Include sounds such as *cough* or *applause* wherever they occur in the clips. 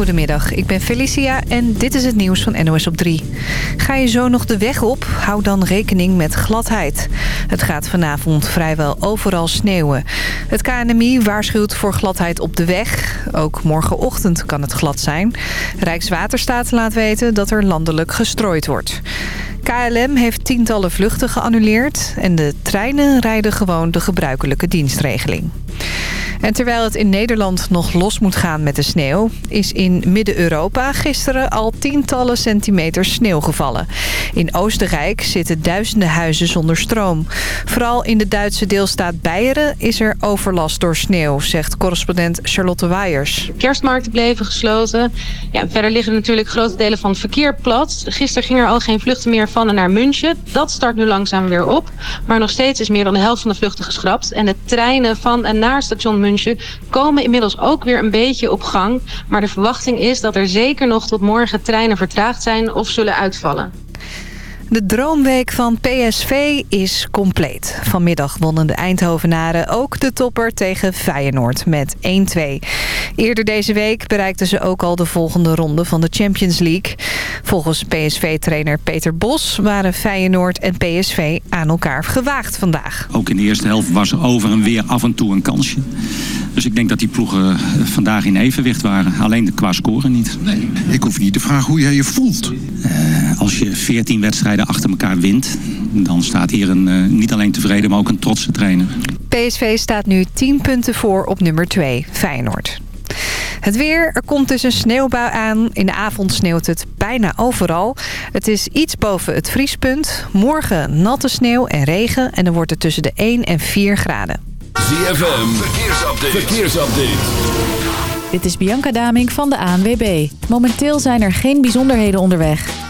Goedemiddag, ik ben Felicia en dit is het nieuws van NOS op 3. Ga je zo nog de weg op? Hou dan rekening met gladheid. Het gaat vanavond vrijwel overal sneeuwen. Het KNMI waarschuwt voor gladheid op de weg. Ook morgenochtend kan het glad zijn. Rijkswaterstaat laat weten dat er landelijk gestrooid wordt. KLM heeft tientallen vluchten geannuleerd... en de treinen rijden gewoon de gebruikelijke dienstregeling. En terwijl het in Nederland nog los moet gaan met de sneeuw... is in Midden-Europa gisteren al tientallen centimeters sneeuw gevallen. In Oostenrijk zitten duizenden huizen zonder stroom. Vooral in de Duitse deelstaat Beieren is er overlast door sneeuw... zegt correspondent Charlotte Waiers. Kerstmarkten bleven gesloten. Ja, verder liggen natuurlijk grote delen van het verkeer plat. Gisteren ging er al geen vluchten meer van en naar München. Dat start nu langzaam weer op. Maar nog steeds is meer dan de helft van de vluchten geschrapt. En de treinen van en naar station München komen inmiddels ook weer een beetje op gang. Maar de verwachting is dat er zeker nog tot morgen treinen vertraagd zijn of zullen uitvallen. De droomweek van PSV is compleet. Vanmiddag wonnen de Eindhovenaren ook de topper tegen Feyenoord met 1-2. Eerder deze week bereikten ze ook al de volgende ronde van de Champions League. Volgens PSV-trainer Peter Bos waren Feyenoord en PSV aan elkaar gewaagd vandaag. Ook in de eerste helft was er over en weer af en toe een kansje. Dus ik denk dat die ploegen vandaag in evenwicht waren. Alleen qua scoren niet. Nee, ik hoef niet te vragen hoe jij je voelt. Uh, als je 14 wedstrijden achter elkaar wint... dan staat hier een, uh, niet alleen tevreden, maar ook een trotse trainer. PSV staat nu 10 punten voor op nummer 2, Feyenoord. Het weer, er komt dus een sneeuwbui aan. In de avond sneeuwt het bijna overal. Het is iets boven het vriespunt. Morgen natte sneeuw en regen en dan wordt het tussen de 1 en 4 graden. ZFM, verkeersupdate. verkeersupdate. Dit is Bianca Daming van de ANWB. Momenteel zijn er geen bijzonderheden onderweg.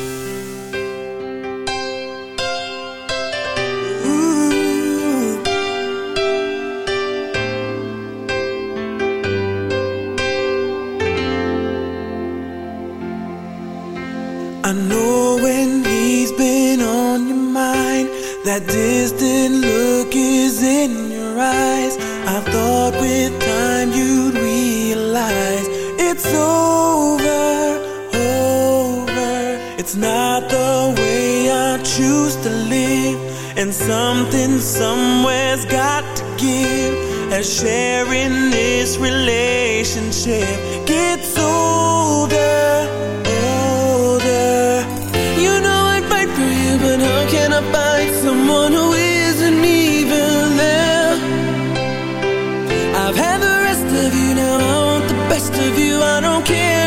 That distant look is in your eyes. I thought with time you'd realize It's over, over. It's not the way I choose to live And something somewhere's got to give. As sharing this relationship gets older older. You know I'd fight for you, but how can I find best of you I don't care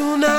soon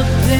the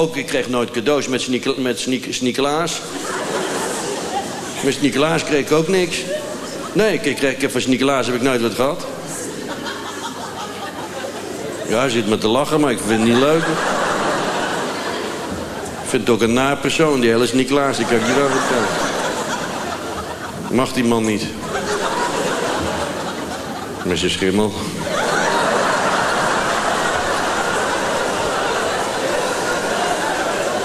Ook ik kreeg nooit cadeaus met, Sneek, met Sneekelaas kreeg ik ook niks. Nee, ik, kreeg, ik heb van Sneekelaas heb ik nooit wat gehad. Ja, hij zit me te lachen, maar ik vind het niet leuk. Ik vind het ook een naar persoon, die hele Sneekelaas. Die kan ik je wel. Mag die man niet. Met zijn schimmel.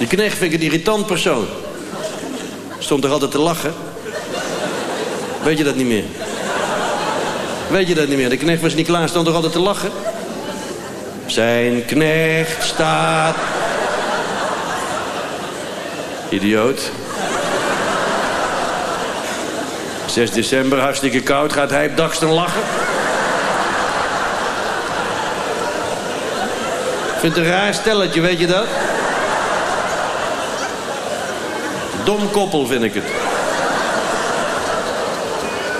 Die knecht vind ik een irritant persoon. Stond er altijd te lachen. Weet je dat niet meer? Weet je dat niet meer? De knecht was niet klaar, stond er altijd te lachen. Zijn knecht staat... Idioot. 6 december, hartstikke koud. Gaat hij op daksten lachen? Ik vind het een raar stelletje, weet je dat? dom koppel vind ik het.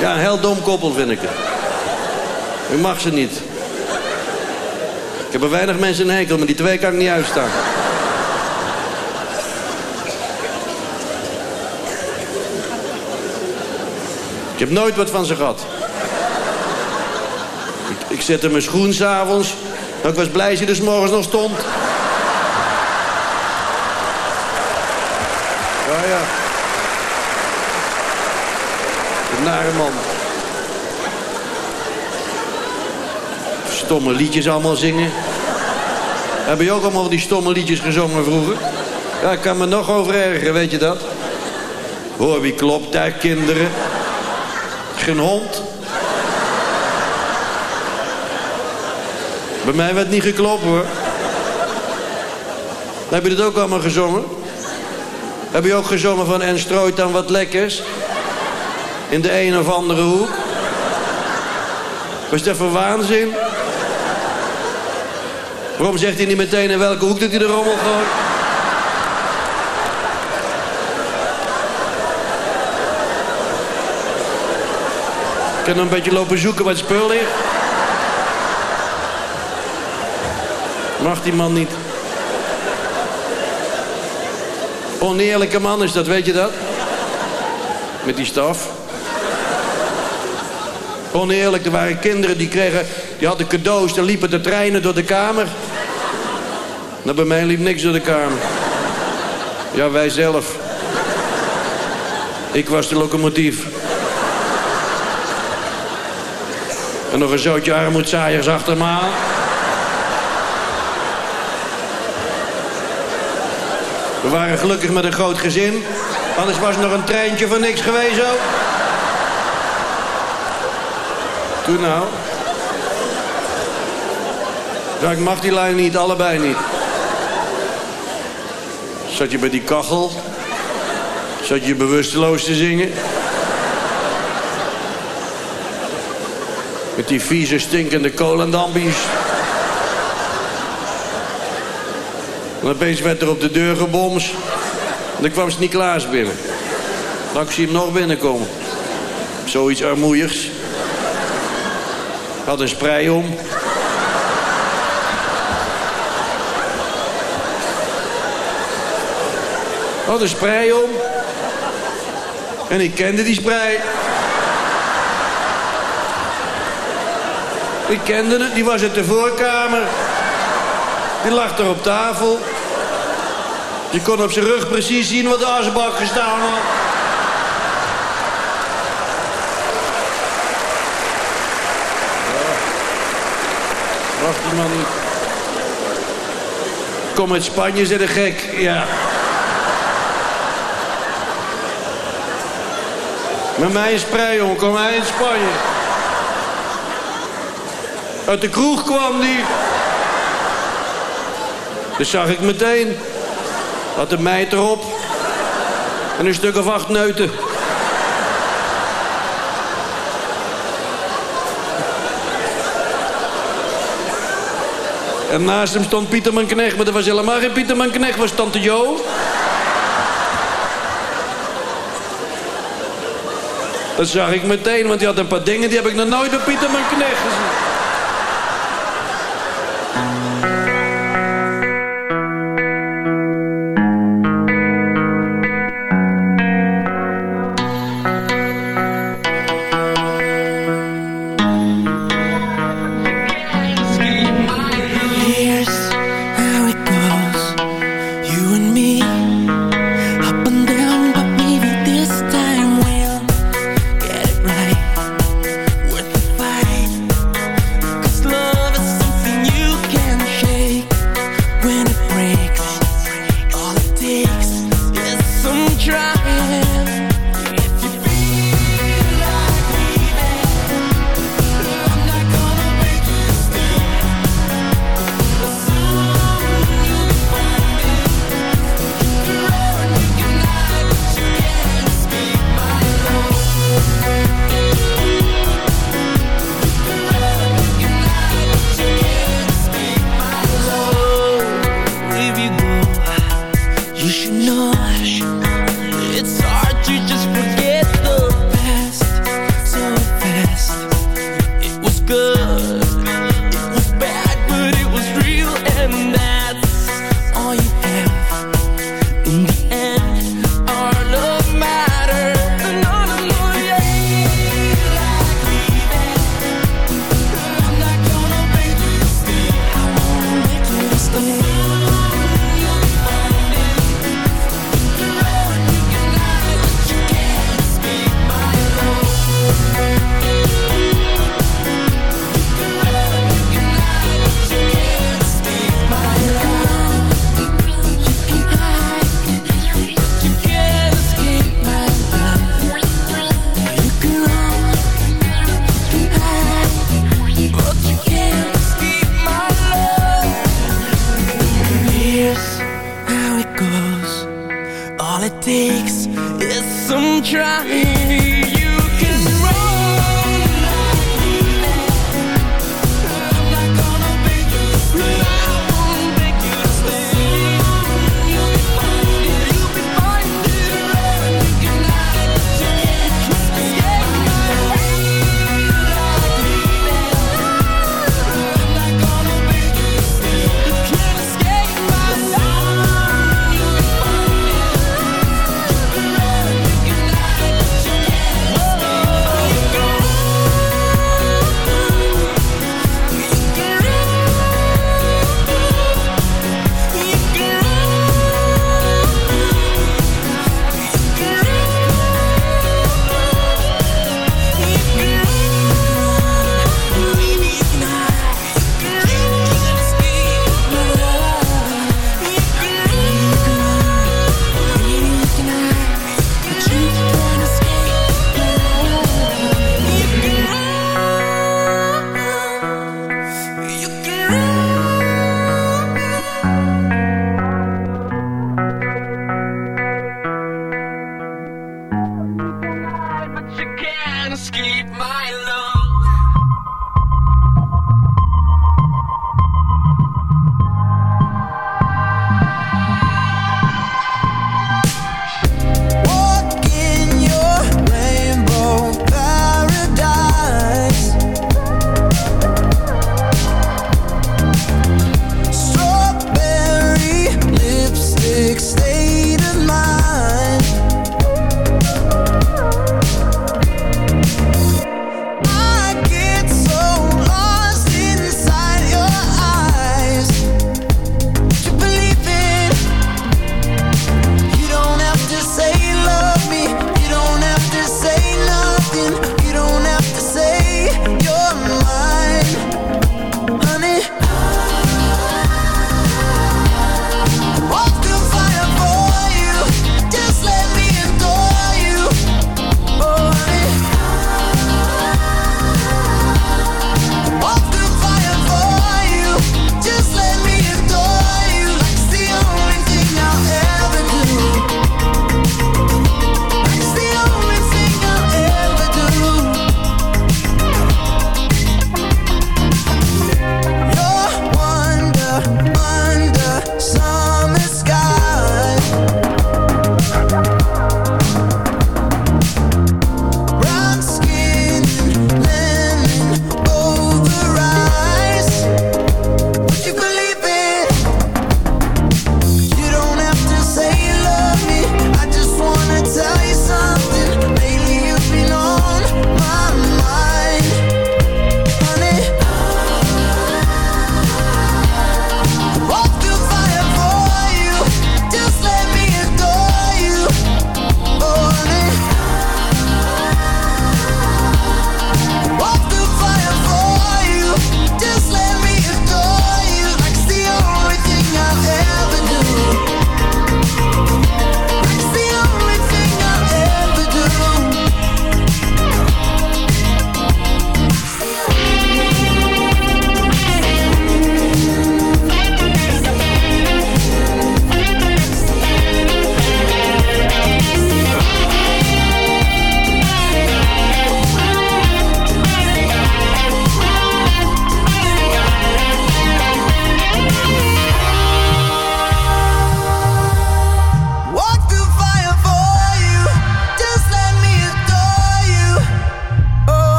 Ja, een heel dom koppel vind ik het. U mag ze niet. Ik heb er weinig mensen in hekel, maar die twee kan ik niet uitstaan. Ik heb nooit wat van ze gehad. Ik, ik zette mijn schoen s'avonds. Ik was blij ze dus morgens nog stond. Ja. Een nare man. Stomme liedjes allemaal zingen. Hebben je ook allemaal die stomme liedjes gezongen vroeger? Ja, ik kan me nog over ergeren, weet je dat? Hoor, wie klopt daar, kinderen? Geen hond. Bij mij werd niet geklopt, hoor. Heb je dat ook allemaal gezongen? Heb je ook gezongen van en strooit dan wat lekkers? In de een of andere hoek? Was dat voor waanzin? Waarom zegt hij niet meteen in welke hoek dat hij de rommel gooit? Ik kan een beetje lopen zoeken wat spul ligt. Mag die man niet. Oneerlijke man is dat, weet je dat? Met die staf. Oneerlijk, er waren kinderen die kregen... die hadden cadeaus, dan liepen de treinen door de kamer. Nou, bij mij liep niks door de kamer. Ja, wij zelf. Ik was de locomotief. En nog een zootje armoedzaaiers achter me aan. We waren gelukkig met een groot gezin. Anders was nog een treintje van niks geweest ook. Toen nou. Ja, ik mag die lijn niet, allebei niet. Zat je bij die kachel? Zat je bewusteloos te zingen? Met die vieze, stinkende kolendambies. En opeens werd er op de deur geboms. En dan kwam Sint-Niklaas binnen. Dan zie je hem nog binnenkomen. Zoiets armoeigs. Had een sprei om. Had een sprei om. En ik kende die sprei. Ik kende het, die was uit de voorkamer. Die lag er op tafel. Je kon op zijn rug precies zien wat de asbak gestaan had. Wacht man. Kom uit Spanje, zit een gek. Ja. Met mij in sprei. Kom hij in Spanje. Uit de kroeg kwam die. Dat zag ik meteen. Had een meid erop. En een stuk of acht neuten. En naast hem stond Pieterman Knecht, maar dat was helemaal geen Pieterman Knecht, was tante Jo. Dat zag ik meteen, want die had een paar dingen die heb ik nog nooit bij Pieterman Knecht gezien. Try. trying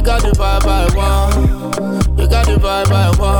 You got the vibe I want. We got the vibe I want.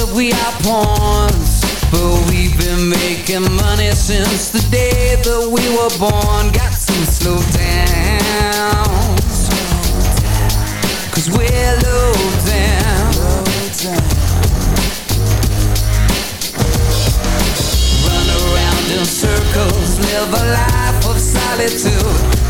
That we are pawns. But we've been making money since the day that we were born. Got to slow down, cause we're low down. Run around in circles, live a life of solitude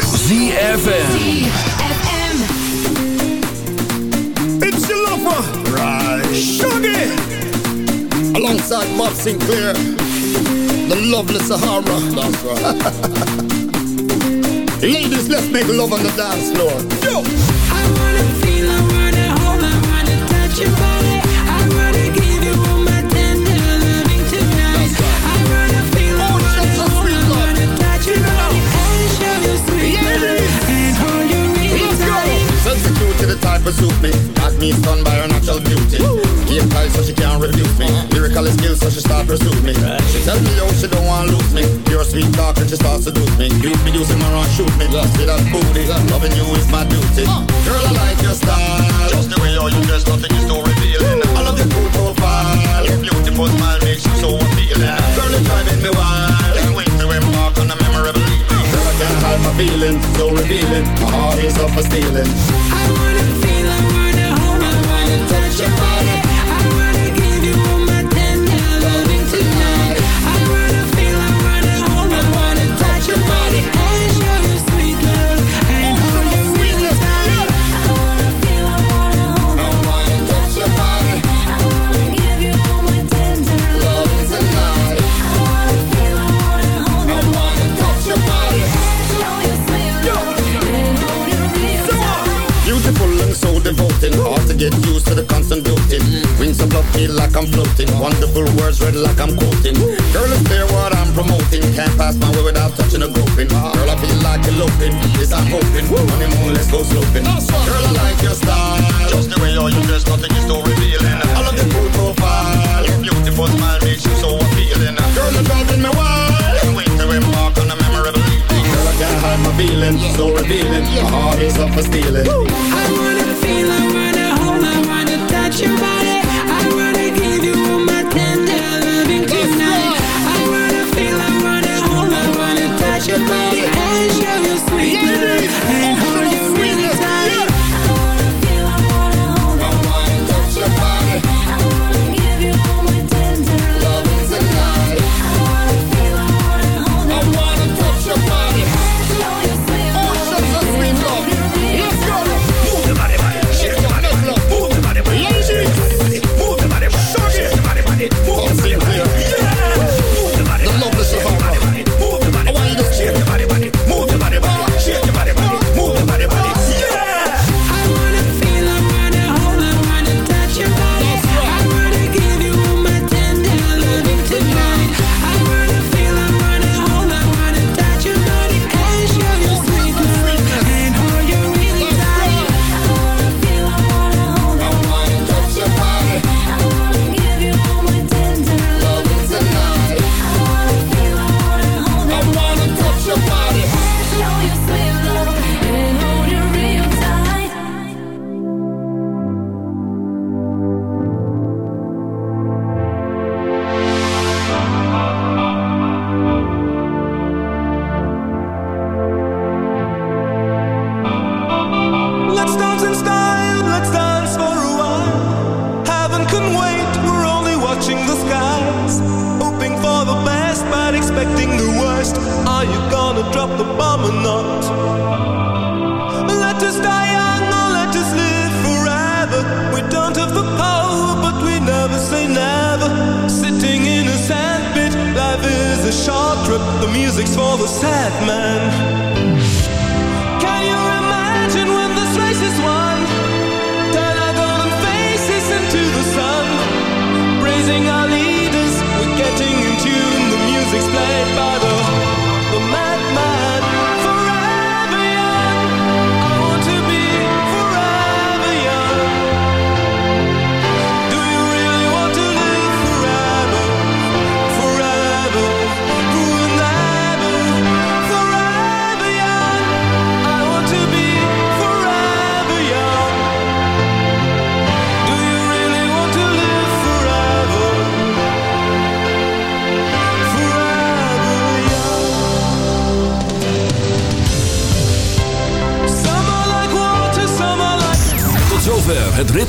ZFM. It's your lover, right? Shuggy, alongside Bob Sinclair, the lovely Sahara. That's right. *laughs* Ladies, let's make love on the dance floor. Yo. I wanna feel, I wanna hold, I wanna touch your body. Cute to the type of suit me. Got me stunned by her natural beauty. Game tight so she can't refuse me. Lyrical skills so she start pursue me. She tell me yo she don't want lose me. Pure sweet talk and she start seduce me. Cute me using my run shoot me. Just with that booty. Loving you is my duty. Girl I like your style. Just the way you you dress nothing is so revealing. I love your cool profile. Your beautiful smile makes you so appealing. Girl it's driving me wild. Can't wait to embark on a memorable evening. Girl I can't hide my feelings. So revealing. My heart is up for stealing. I wanna feel, I wanna hold, I wanna touch your body. Words read like I'm quoting. Girl, it's clear what I'm promoting. Can't pass my way without touching a groping. Girl, I feel like eloping. This I'm hoping. Honeymoon, let's go sloping. Girl, I like your style. Just the way you you dress, nothing is so revealing. I love your cool profile. Your beautiful smile makes you so appealing. Girl, you're driving me wild. Can't wait to embark on a memorable evening. Girl, I can't hide my feelings. So revealing. My heart is up for stealing.